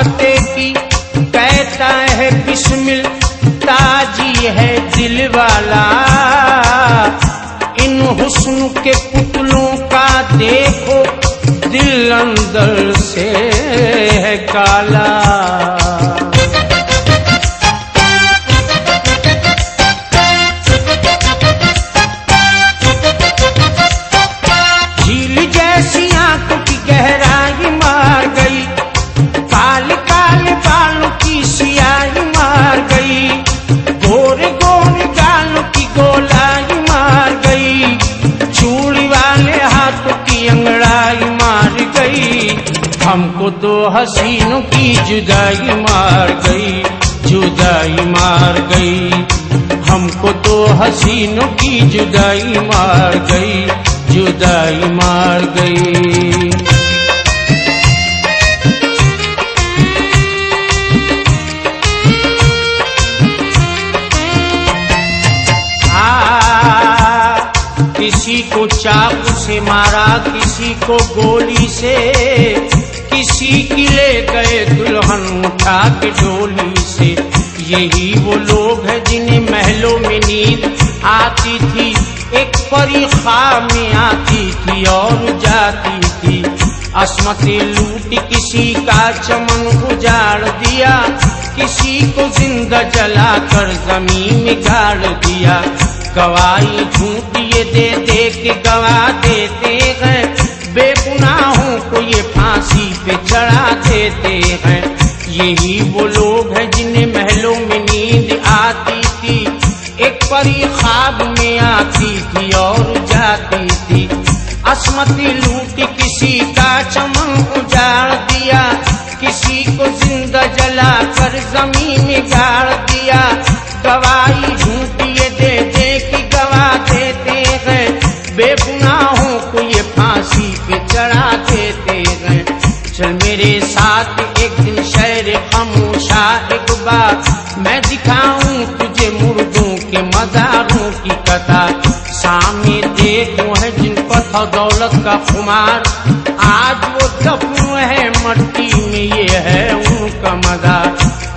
محبتیں کی۔ کہتا ہے بسمل، تاجی ہے دل والا۔ ان حسن کے پتلوں کا دیکھو، دل اندر سے ہے کالا۔ تو حسینوں کی جدائی مار گئی، جدائی مار گئی۔ ہم کو تو حسینوں کی جدائی مار گئی، جدائی مار گئی۔ کسی کو چاقو سے مارا، کسی کو گولی سے۔ اسی کی لے گئے دلہن اٹھا کے ڈولی سے۔ یہی وہ لوگ ہیں جنہیں محلوں میں نیند آتی تھی۔ ایک پری خواہ میں آتی تھی اور جاتی تھی۔ عصمت لوٹی کسی کا چمن اجاڑ دیا۔ کسی کو زندہ جلا کر زمین میں گاڑ دیا۔ گوائی جھوٹ یہ دے دے کے گواہ دیتے یہی وہ لوگ ہیں جنہیں محلوں میں نیند آتی تھی۔ ایک پری خواب میں آتی تھی اور جاتی تھی۔ عصمتی لوٹ کسی کا چمن اجاڑ دیا۔ کسی کو زندہ جلا کر زمین میں گاڑ دیا۔ دوائی میرے خاموشا ایک بات میں دکھاؤں تجھے مردوں کے مزاروں کی کتا سامنے دیکھو ہے جن پر تھا دولت کا خمار۔ آج وہ دفن ہے، مٹی میں یہ ہے ان کا مزار۔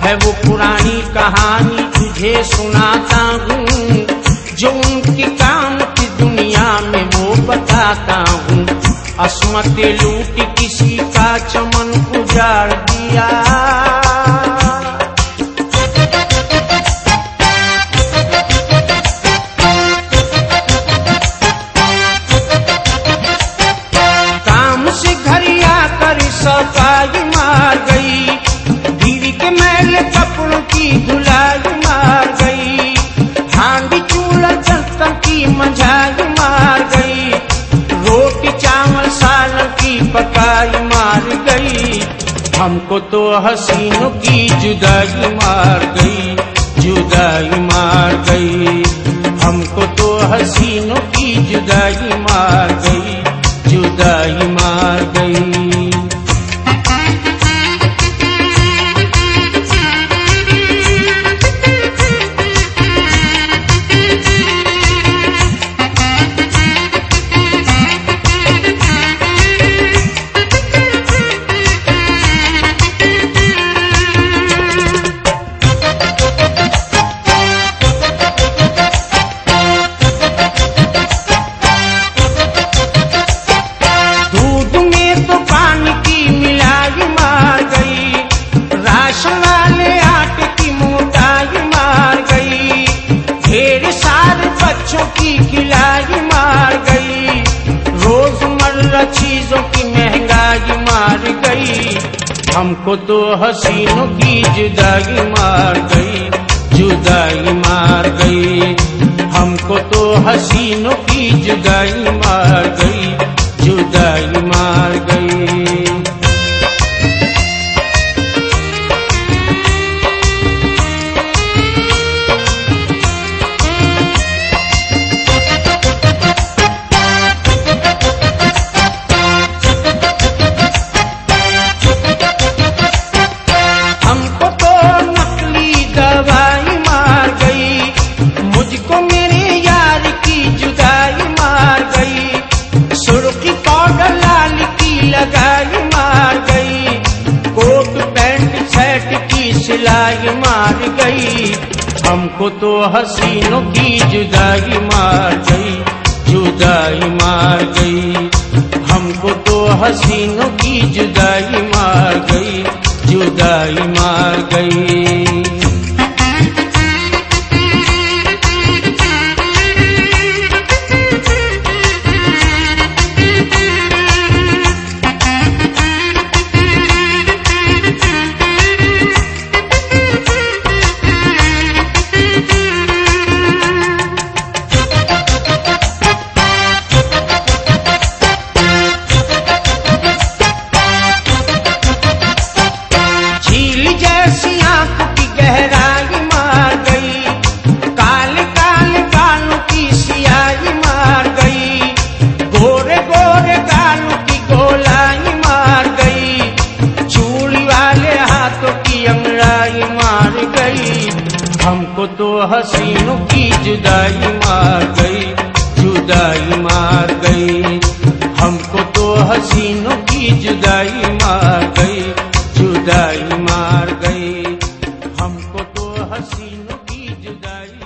ہے وہ پرانی کہانی تجھے سناتا ہوں، جو ان کے کام کی دنیا میں وہ بتاتا ہوں۔ عصمت لوٹ کسی کا چمن اجاڑ دیا کام سے کر مار گئی کے میل کپڑوں کی کو تو حسینوں کی جدائی مار گئی جدائی مار گئی۔ ہم کو تو حسینوں کی جدائی مار گئی۔ سارے بچوں کی کلائی مار گئی۔ روز مرہ چیزوں کی مہنگائی مار گئی۔ ہم کو تو حسینوں کی جدائی مار گئی۔ جدائی مار گئی۔ ہم کو تو حسینوں کی جدائی مار گئی۔ جدائی مار لگائی مار گئی کوٹ پینٹ شرٹ کی سلائی مار گئی ہم کو تو حسینوں کی جدائی مار گئی جدائی مار گئی ہم کو تو حسینوں کی جدائی مار گئی جدائی مار گئی حسینوں کی جدائی مار گئی، جدائی مار گئی۔ ہم کو تو حسینوں کی جدائی مار گئی۔